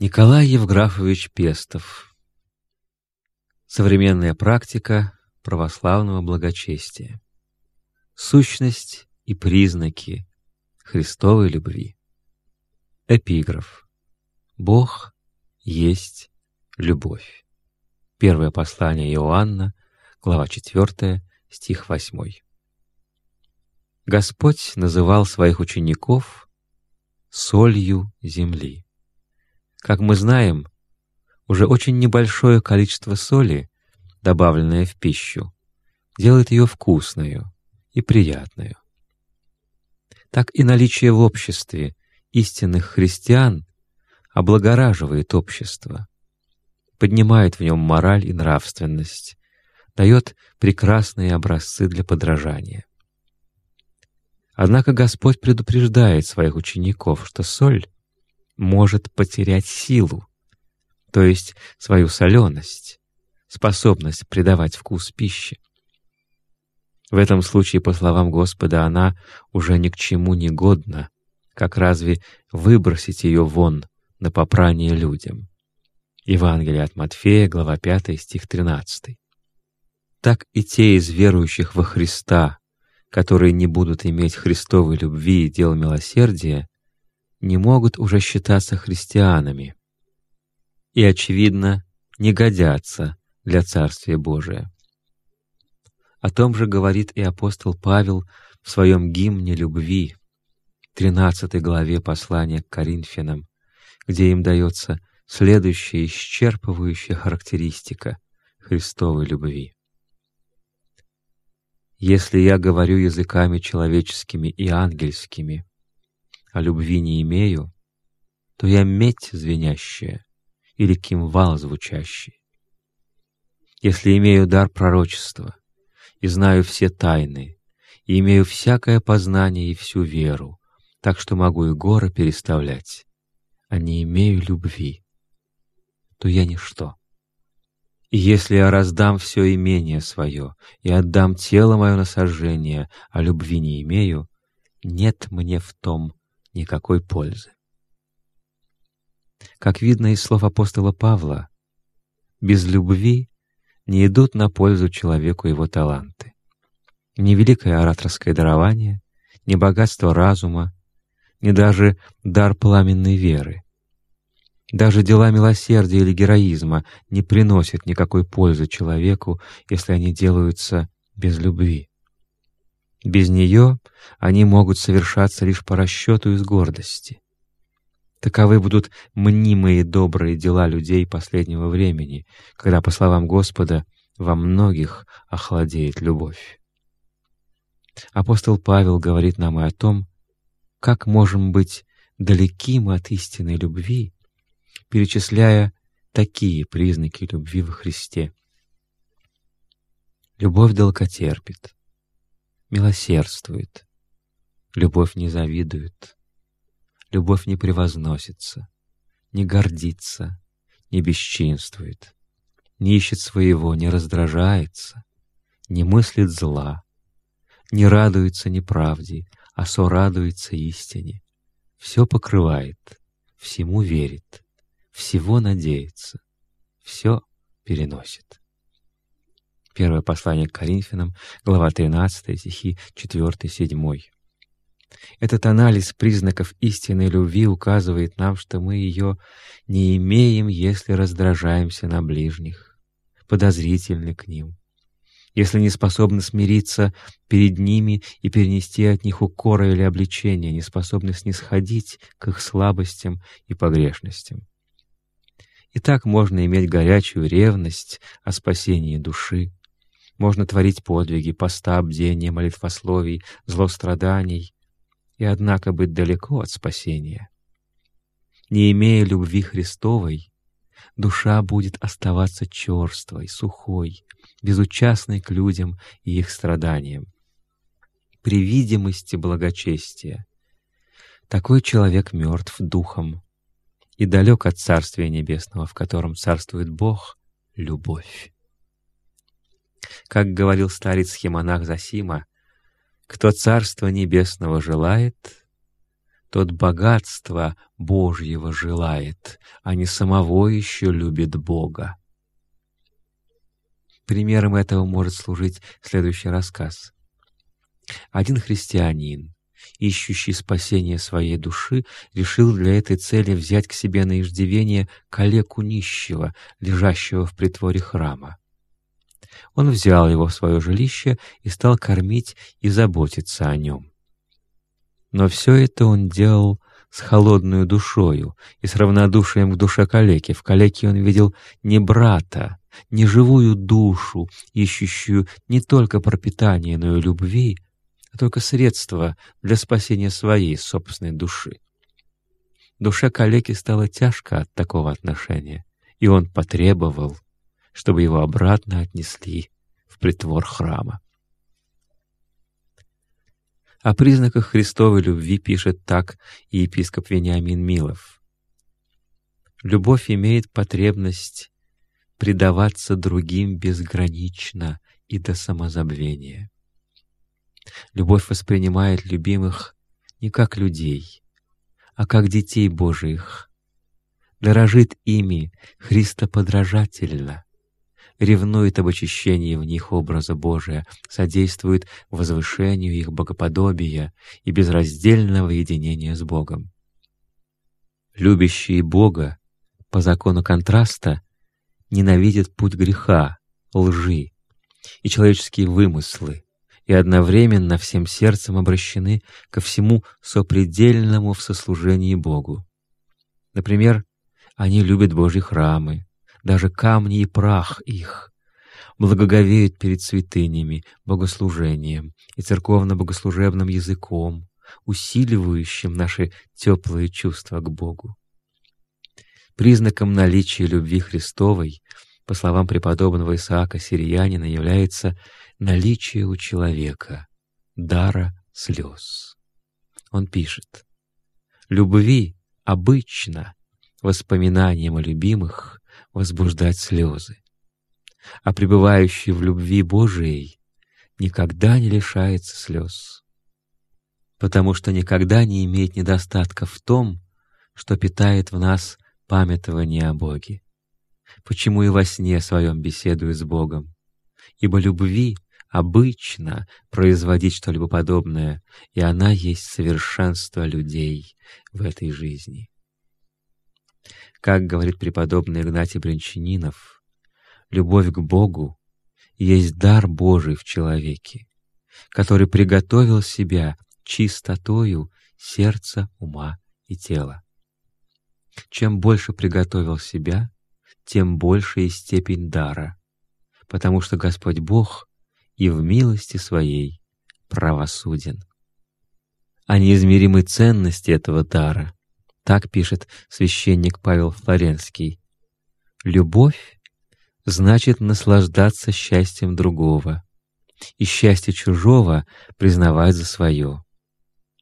Николай Евграфович Пестов Современная практика православного благочестия Сущность и признаки Христовой любви Эпиграф Бог есть любовь. Первое послание Иоанна, глава 4, стих 8. Господь называл своих учеников солью земли. Как мы знаем, уже очень небольшое количество соли, добавленное в пищу, делает ее вкусную и приятную. Так и наличие в обществе истинных христиан облагораживает общество, поднимает в нем мораль и нравственность, дает прекрасные образцы для подражания. Однако Господь предупреждает своих учеников, что соль может потерять силу, то есть свою соленость, способность придавать вкус пищи. В этом случае, по словам Господа, она уже ни к чему не годна, как разве выбросить ее вон на попрание людям. Евангелие от Матфея, глава 5, стих 13. Так и те из верующих во Христа, которые не будут иметь Христовой любви и дел милосердия, не могут уже считаться христианами и, очевидно, не годятся для Царствия Божия. О том же говорит и апостол Павел в своем гимне любви, 13 главе послания к Коринфянам, где им дается следующая исчерпывающая характеристика Христовой любви. «Если я говорю языками человеческими и ангельскими, а любви не имею, то я медь звенящая или кимвал звучащий. Если имею дар пророчества и знаю все тайны, и имею всякое познание и всю веру, так что могу и горы переставлять, а не имею любви, то я ничто. И если я раздам все имение свое и отдам тело мое на сожжение, а любви не имею, нет мне в том никакой пользы. Как видно из слов апостола Павла, без любви не идут на пользу человеку его таланты. Ни великое ораторское дарование, ни богатство разума, ни даже дар пламенной веры. Даже дела милосердия или героизма не приносят никакой пользы человеку, если они делаются без любви. Без нее они могут совершаться лишь по расчету из гордости. Таковы будут мнимые добрые дела людей последнего времени, когда, по словам Господа, во многих охладеет любовь. Апостол Павел говорит нам и о том, как можем быть далеки мы от истинной любви, перечисляя такие признаки любви во Христе. Любовь долготерпит, милосердствует. Любовь не завидует. Любовь не превозносится, не гордится, не бесчинствует, не ищет своего, не раздражается, не мыслит зла, не радуется неправде, а сорадуется истине. Все покрывает, всему верит, всего надеется, все переносит. Первое послание к Коринфянам, глава 13, стихи 4-7. Этот анализ признаков истинной любви указывает нам, что мы ее не имеем, если раздражаемся на ближних, подозрительны к ним, если не способны смириться перед ними и перенести от них укора или обличения, не способны снисходить к их слабостям и погрешностям. И так можно иметь горячую ревность о спасении души, можно творить подвиги, поста, бдения, молитвословий, злостраданий, и однако быть далеко от спасения. Не имея любви Христовой, душа будет оставаться черствой, сухой, безучастной к людям и их страданиям. При видимости благочестия такой человек мертв духом и далек от Царствия Небесного, в котором царствует Бог — любовь. Как говорил старец-химонах Засима, «Кто Царства Небесного желает, тот богатства Божьего желает, а не самого еще любит Бога. Примером этого может служить следующий рассказ. Один христианин, ищущий спасение своей души, решил для этой цели взять к себе на иждивение калеку нищего, лежащего в притворе храма. Он взял его в свое жилище и стал кормить и заботиться о нем. Но все это он делал с холодной душою и с равнодушием к душе калеки. В калеке он видел не брата, не живую душу, ищущую не только пропитание, но и любви, а только средство для спасения своей собственной души. Душе калеки стало тяжко от такого отношения, и он потребовал, чтобы его обратно отнесли в притвор храма. О признаках Христовой любви пишет так и епископ Вениамин Милов. «Любовь имеет потребность предаваться другим безгранично и до самозабвения. Любовь воспринимает любимых не как людей, а как детей Божиих, дорожит ими христоподражательно, ревнует об очищении в них образа Божия, содействует возвышению их богоподобия и безраздельного единения с Богом. Любящие Бога по закону контраста ненавидят путь греха, лжи и человеческие вымыслы, и одновременно всем сердцем обращены ко всему сопредельному в сослужении Богу. Например, они любят Божьи храмы, даже камни и прах их, благоговеют перед святынями, богослужением и церковно-богослужебным языком, усиливающим наши теплые чувства к Богу. Признаком наличия любви Христовой, по словам преподобного Исаака Сириянина, является наличие у человека дара слез. Он пишет, «Любви обычно воспоминанием о любимых возбуждать слезы, а пребывающий в любви Божией никогда не лишается слез, потому что никогда не имеет недостатка в том, что питает в нас памятование о Боге. Почему и во сне своем беседует с Богом? Ибо любви обычно производить что-либо подобное, и она есть совершенство людей в этой жизни. Как говорит преподобный Игнатий Брянчанинов, любовь к Богу есть дар Божий в человеке, который приготовил себя чистотою сердца, ума и тела. Чем больше приготовил себя, тем больше и степень дара, потому что Господь Бог и в милости Своей правосуден. О неизмеримой ценности этого дара так пишет священник Павел Флоренский. «Любовь значит наслаждаться счастьем другого, и счастье чужого признавать за свое.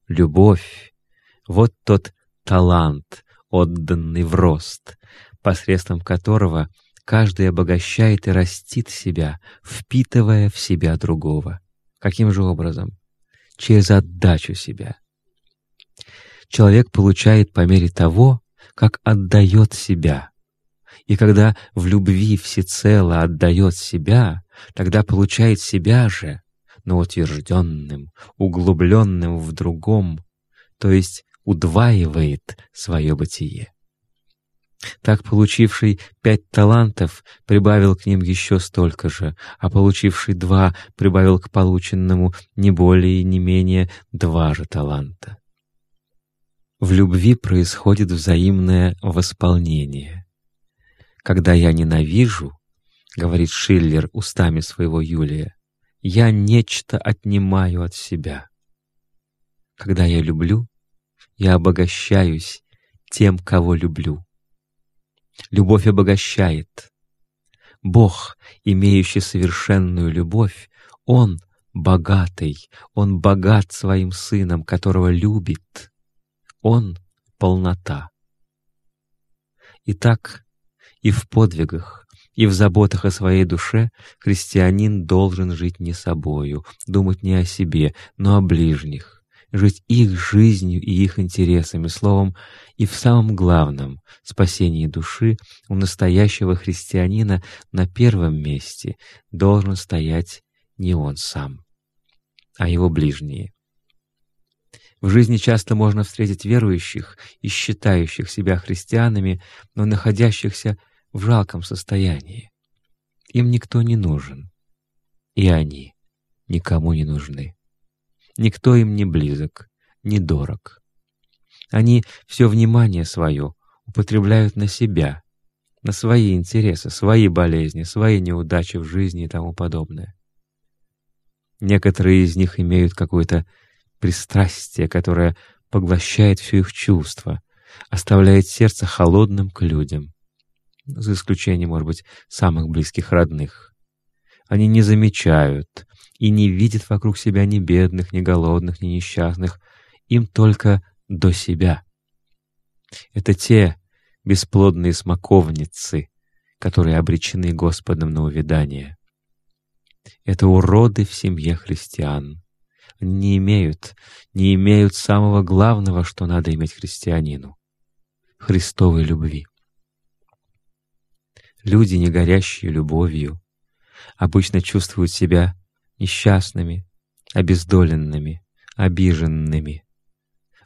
Любовь — вот тот талант, отданный в рост, посредством которого каждый обогащает и растит себя, впитывая в себя другого. Каким же образом? Через отдачу себя человек получает по мере того, как отдает себя. И когда в любви всецело отдает себя, тогда получает себя же, но утвержденным, углубленным в другом, то есть удваивает свое бытие. Так получивший пять талантов прибавил к ним еще столько же, а получивший два прибавил к полученному не более и не менее два же таланта. В любви происходит взаимное восполнение. «Когда я ненавижу, — говорит Шиллер устами своего Юлия, — я нечто отнимаю от себя. Когда я люблю, я обогащаюсь тем, кого люблю. Любовь обогащает. Бог, имеющий совершенную любовь, Он богатый, Он богат своим Сыном, которого любит. Он — полнота. Итак, и в подвигах, и в заботах о своей душе христианин должен жить не собою, думать не о себе, но о ближних, жить их жизнью и их интересами, словом, и в самом главном спасении души у настоящего христианина на первом месте должен стоять не он сам, а его ближние. В жизни часто можно встретить верующих и считающих себя христианами, но находящихся в жалком состоянии. Им никто не нужен, и они никому не нужны. Никто им не близок, не дорог. Они все внимание свое употребляют на себя, на свои интересы, свои болезни, свои неудачи в жизни и тому подобное. Некоторые из них имеют какое-то пристрастие, которое поглощает все их чувства, оставляет сердце холодным к людям, за исключением, может быть, самых близких родных. Они не замечают и не видят вокруг себя ни бедных, ни голодных, ни несчастных, им только до себя. Это те бесплодные смоковницы, которые обречены Господом на увядание. Это уроды в семье христиан. Не имеют, не имеют самого главного, что надо иметь христианину — Христовой любви. Люди, не горящие любовью, обычно чувствуют себя несчастными, обездоленными, обиженными.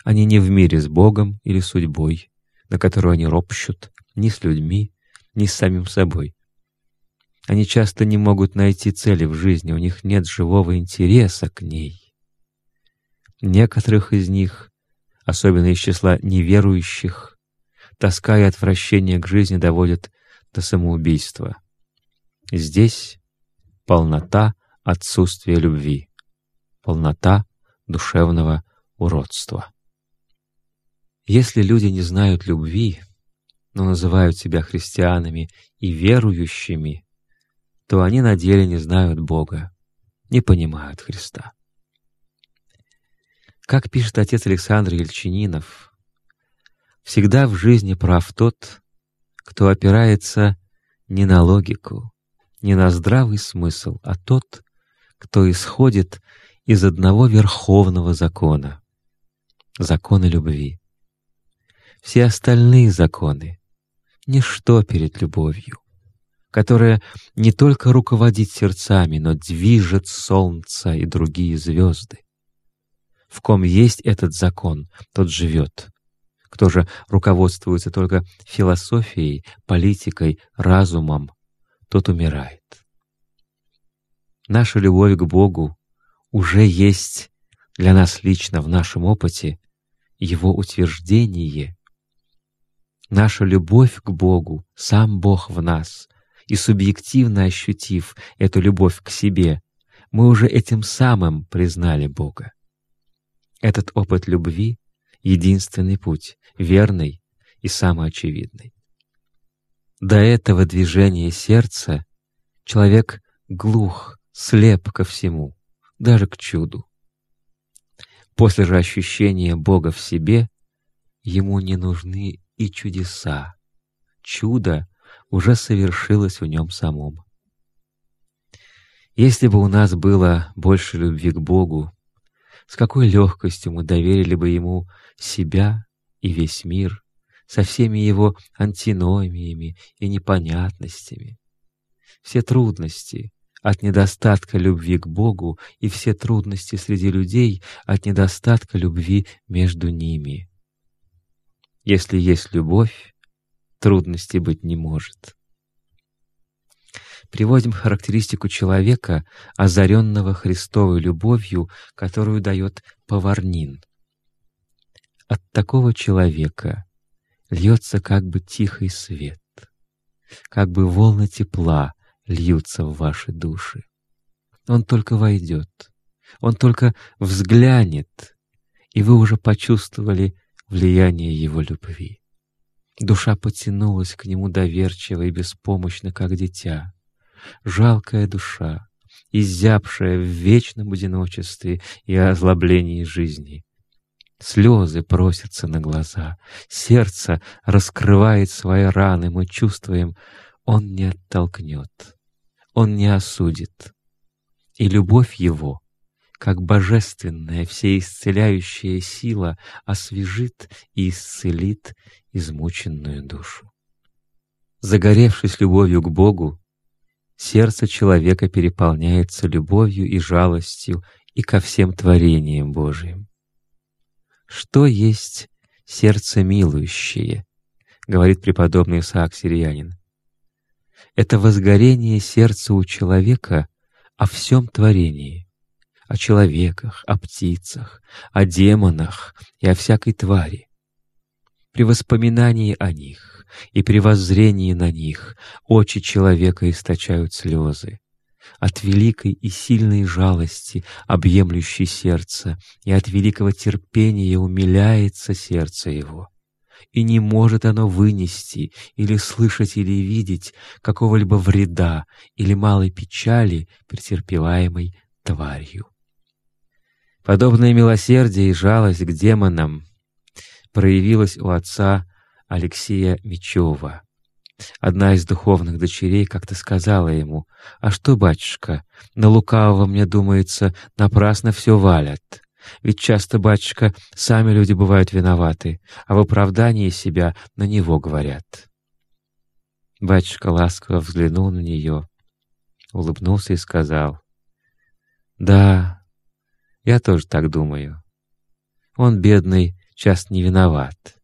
Они не в мире с Богом или судьбой, на которую они ропщут ни с людьми, ни с самим собой. Они часто не могут найти цели в жизни, у них нет живого интереса к ней. Некоторых из них, особенно из числа неверующих, тоска и отвращение к жизни доводят до самоубийства. Здесь полнота отсутствия любви, полнота душевного уродства. Если люди не знают любви, но называют себя христианами и верующими, то они на деле не знают Бога, не понимают Христа. Как пишет отец Александр Ельчининов, «Всегда в жизни прав тот, кто опирается не на логику, не на здравый смысл, а тот, кто исходит из одного верховного закона — закона любви. Все остальные законы — ничто перед любовью которая не только руководит сердцами, но движет солнце и другие звезды. В ком есть этот закон, тот живет. Кто же руководствуется только философией, политикой, разумом, тот умирает. Наша любовь к Богу уже есть для нас лично в нашем опыте Его утверждение. Наша любовь к Богу, сам Бог в нас, и субъективно ощутив эту любовь к себе, мы уже этим самым признали Бога. Этот опыт любви — единственный путь, верный и самый очевидный. До этого движения сердца человек глух, слеп ко всему, даже к чуду. После же ощущения Бога в себе ему не нужны и чудеса. Чудо уже совершилось в нем самом. Если бы у нас было больше любви к Богу, с какой легкостью мы доверили бы Ему себя и весь мир со всеми его антиномиями и непонятностями. Все трудности от недостатка любви к Богу и все трудности среди людей от недостатка любви между ними. Если есть любовь, трудностей быть не может. Приводим характеристику человека, озаренного Христовой любовью, которую дает Поварнин. От такого человека льется как бы тихий свет, как бы волны тепла льются в ваши души. Он только войдет, он только взглянет, и вы уже почувствовали влияние его любви. Душа потянулась к нему доверчиво и беспомощно, как дитя. Жалкая душа, изябшая в вечном одиночестве и озлоблении жизни. Слезы просятся на глаза, сердце раскрывает свои раны, мы чувствуем, он не оттолкнет, он не осудит. И любовь его как божественная всеисцеляющая сила освежит и исцелит измученную душу. Загоревшись любовью к Богу, сердце человека переполняется любовью и жалостью и ко всем творениям Божиим. Что есть сердце милующее, говорит преподобный Исаак Сириянин. Это возгорение сердца у человека о всем творении, о человеках, о птицах, о демонах и о всякой твари. При воспоминании о них и при воззрении на них очи человека источают слезы. От великой и сильной жалости, объемлющей сердце, и от великого терпения умиляется сердце его и не может оно вынести или слышать или видеть какого-либо вреда или малой печали, претерпеваемой тварью. Подобное милосердие и жалость к демонам проявилось у отца Алексея Мечева. Одна из духовных дочерей как-то сказала ему, «А что, батюшка, на лукавого, мне думается, напрасно все валят. Ведь часто, батюшка, сами люди бывают виноваты, а в оправдании себя на него говорят». Батюшка ласково взглянул на нее, улыбнулся и сказал, «Да, я тоже так думаю. Он, бедный, часто не виноват.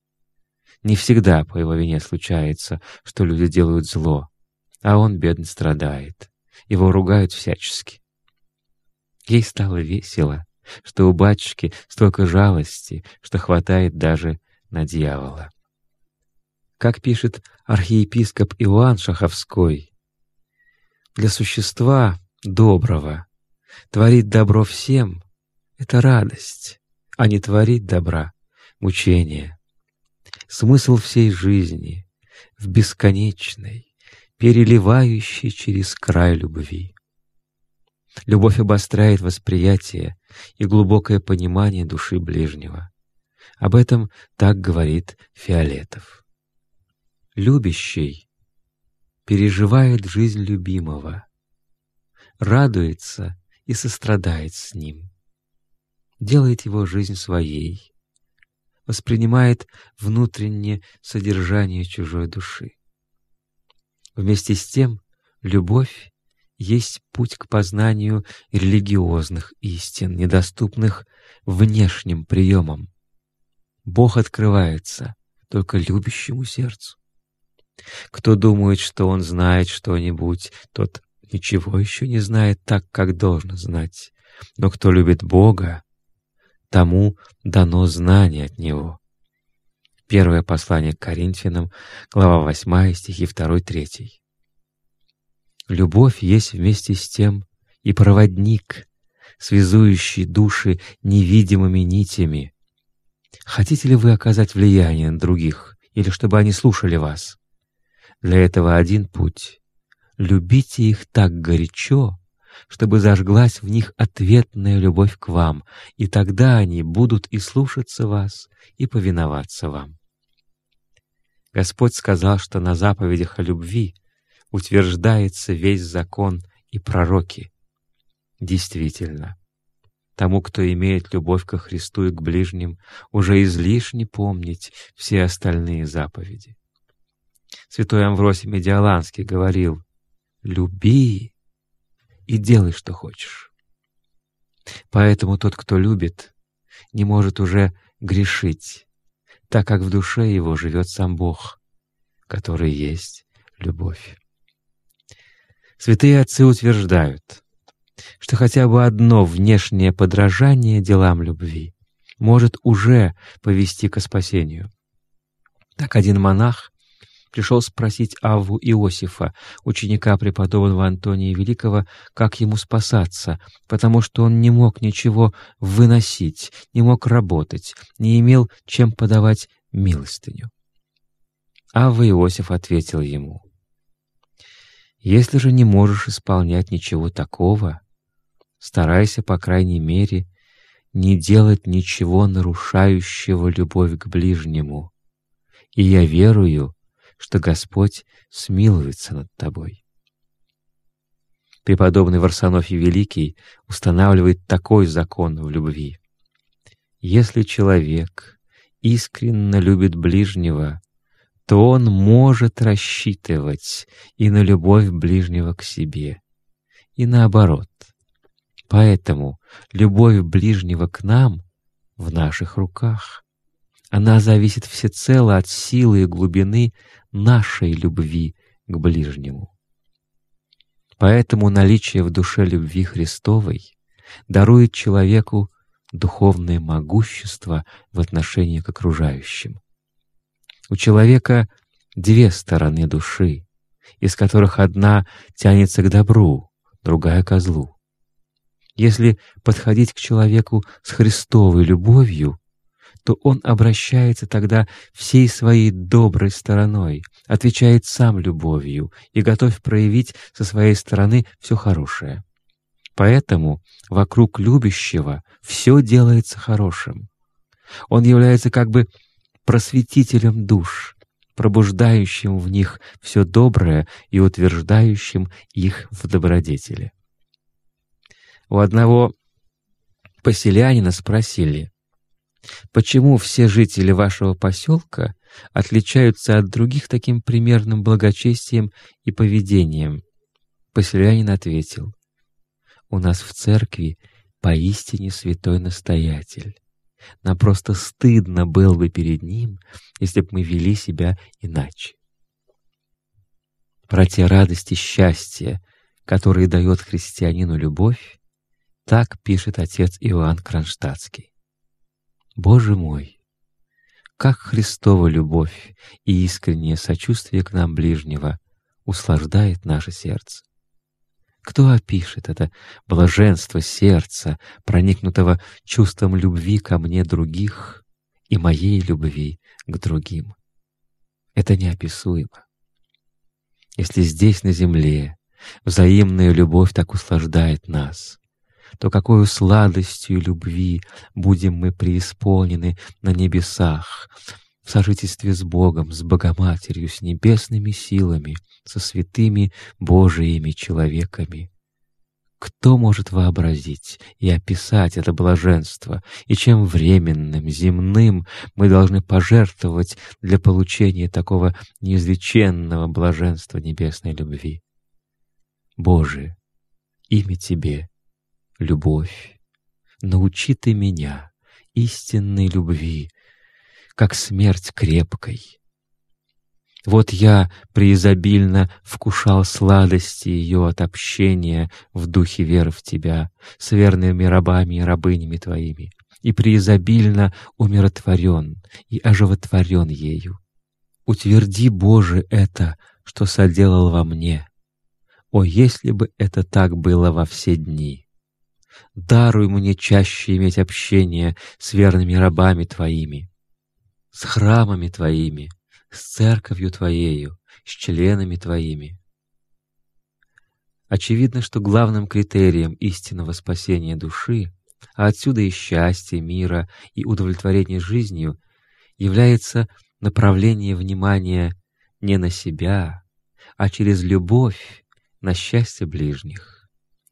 Не всегда по его вине случается, что люди делают зло, а он, бедный, страдает. Его ругают всячески. Ей стало весело, что у батюшки столько жалости, что хватает даже на дьявола. Как пишет архиепископ Иоанн Шаховской, «Для существа доброго творить добро всем — это радость, а не творить добра — мучение. Смысл всей жизни в бесконечной, переливающей через край любви. Любовь обостряет восприятие и глубокое понимание души ближнего. Об этом так говорит Фиолетов. Любящий переживает жизнь любимого, радуется и сострадает с ним, делает его жизнь своей, воспринимает внутреннее содержание чужой души. Вместе с тем, любовь есть путь к познанию религиозных истин, недоступных внешним приемам. Бог открывается только любящему сердцу. Кто думает, что он знает что-нибудь, тот ничего еще не знает так, как должен знать. Но кто любит Бога, тому дано знание от Него. Первое послание к Коринфянам, глава 8, стихи 2-3. Любовь есть вместе с тем и проводник, связующий души невидимыми нитями. Хотите ли вы оказать влияние на других, или чтобы они слушали вас? Для этого один путь — любите их так горячо, чтобы зажглась в них ответная любовь к вам, и тогда они будут и слушаться вас, и повиноваться вам. Господь сказал, что на заповедях о любви утверждается весь закон и пророки. Действительно, тому, кто имеет любовь ко Христу и к ближним, уже излишне помнить все остальные заповеди. Святой Амвросий Медиаланский говорил «Люби и делай, что хочешь». Поэтому тот, кто любит, не может уже грешить, так как в душе его живет сам Бог, который есть любовь. Святые отцы утверждают, что хотя бы одно внешнее подражание делам любви может уже повести к спасению. Так один монах пришел спросить Авву Иосифа, ученика преподобного Антония Великого, как ему спасаться, потому что он не мог ничего выносить, не мог работать, не имел чем подавать милостыню. Авва Иосиф ответил ему, «Если же не можешь исполнять ничего такого, старайся, по крайней мере, не делать ничего нарушающего любовь к ближнему, и я верую, что Господь смилуется над тобой». Преподобный Варсонофий Великий устанавливает такой закон в любви. Если человек искренне любит ближнего, то он может рассчитывать и на любовь ближнего к себе, и наоборот. Поэтому любовь ближнего к нам в наших руках. Она зависит всецело от силы и глубины нашей любви к ближнему. Поэтому наличие в душе любви Христовой дарует человеку духовное могущество в отношении к окружающим. У человека две стороны души, из которых одна тянется к добру, другая — к злу. Если подходить к человеку с Христовой любовью, то он обращается тогда всей своей доброй стороной, отвечает сам любовью и готов проявить со своей стороны все хорошее. Поэтому вокруг любящего все делается хорошим. Он является как бы просветителем душ, пробуждающим в них все доброе и утверждающим их в добродетели. У одного поселянина спросили, почему все жители вашего поселка отличаются от других таким примерным благочестием и поведением? Поселянин ответил, у нас в церкви поистине святой настоятель. Нам просто стыдно было бы перед ним, если бы мы вели себя иначе. Про те радости счастья, которые дает христианину любовь, так пишет отец Иоанн Кронштадтский. «Боже мой, как Христова любовь и искреннее сочувствие к нам ближнего услаждает наше сердце! Кто опишет это блаженство сердца, проникнутого чувством любви ко мне других и моей любви к другим? Это неописуемо. Если здесь, на земле, взаимная любовь так услаждает нас, то какой сладостью любви будем мы преисполнены на небесах, в сожительстве с Богом, с Богоматерью, с небесными силами, со святыми Божиими человеками. Кто может вообразить и описать это блаженство, и чем временным, земным мы должны пожертвовать для получения такого неизреченного блаженства небесной любви? Боже, имя Тебе — любовь. Научи Ты меня истинной любви, как смерть крепкой. Вот я преизобильно вкушал сладости ее от общения в духе веры в Тебя с верными рабами и рабынями Твоими, и преизобильно умиротворен и оживотворен ею. Утверди, Боже, это, что соделал во мне. О, если бы это так было во все дни! Даруй мне чаще иметь общение с верными рабами Твоими, с храмами Твоими, с церковью Твоею, с членами Твоими. Очевидно, что главным критерием истинного спасения души, а отсюда и счастья, мира и удовлетворения жизнью, является направление внимания не на себя, а через любовь на счастье ближних.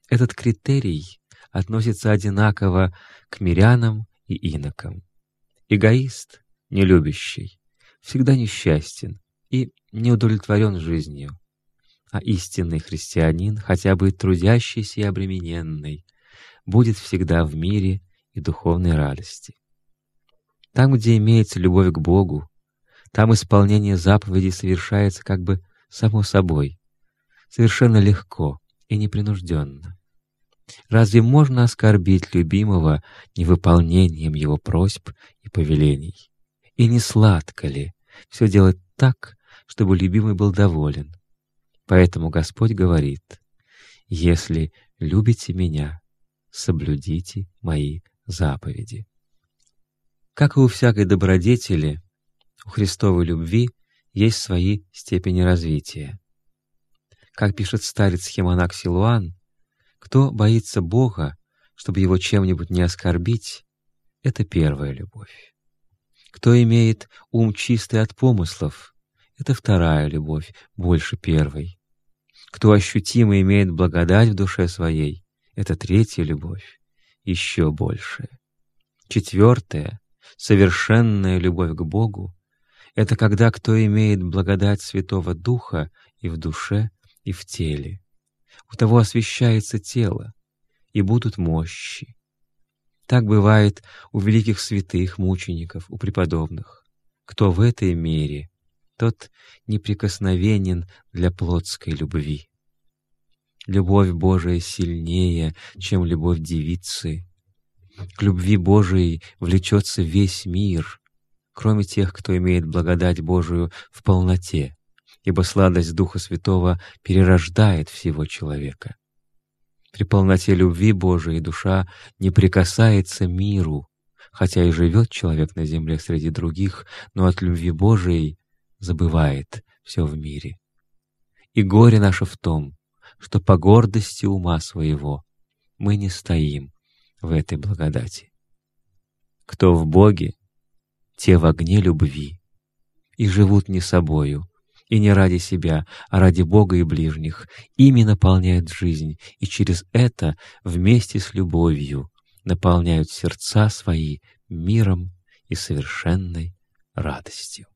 Этот критерий относится одинаково к мирянам и инокам. Эгоист нелюбящий, всегда несчастен и неудовлетворен жизнью, а истинный христианин, хотя бы трудящийся и обремененный, будет всегда в мире и духовной радости. Там, где имеется любовь к Богу, там исполнение заповедей совершается как бы само собой, совершенно легко и непринужденно. Разве можно оскорбить любимого невыполнением его просьб и повелений? И не сладко ли все делать так, чтобы любимый был доволен? Поэтому Господь говорит, «Если любите Меня, соблюдите Мои заповеди». Как и у всякой добродетели, у Христовой любви есть свои степени развития. Как пишет старец Хемонак Силуан, кто боится Бога, чтобы его чем-нибудь не оскорбить, это первая любовь. Кто имеет ум чистый от помыслов, это вторая любовь, больше первой. Кто ощутимо имеет благодать в душе своей, это третья любовь, еще большая. Четвертая, совершенная любовь к Богу, это когда кто имеет благодать Святого Духа и в душе, и в теле. У того освящается тело, и будут мощи. Так бывает у великих святых, мучеников, у преподобных. Кто в этой мере, тот неприкосновенен для плотской любви. Любовь Божия сильнее, чем любовь девицы. К любви Божией влечется весь мир, кроме тех, кто имеет благодать Божию в полноте, ибо сладость Духа Святого перерождает всего человека. При полноте любви Божией душа не прикасается миру, хотя и живет человек на земле среди других, но от любви Божией забывает все в мире. И горе наше в том, что по гордости ума своего мы не стоим в этой благодати. Кто в Боге, те в огне любви, и живут не собою, и не ради себя, а ради Бога и ближних, ими наполняют жизнь, и через это вместе с любовью наполняют сердца свои миром и совершенной радостью.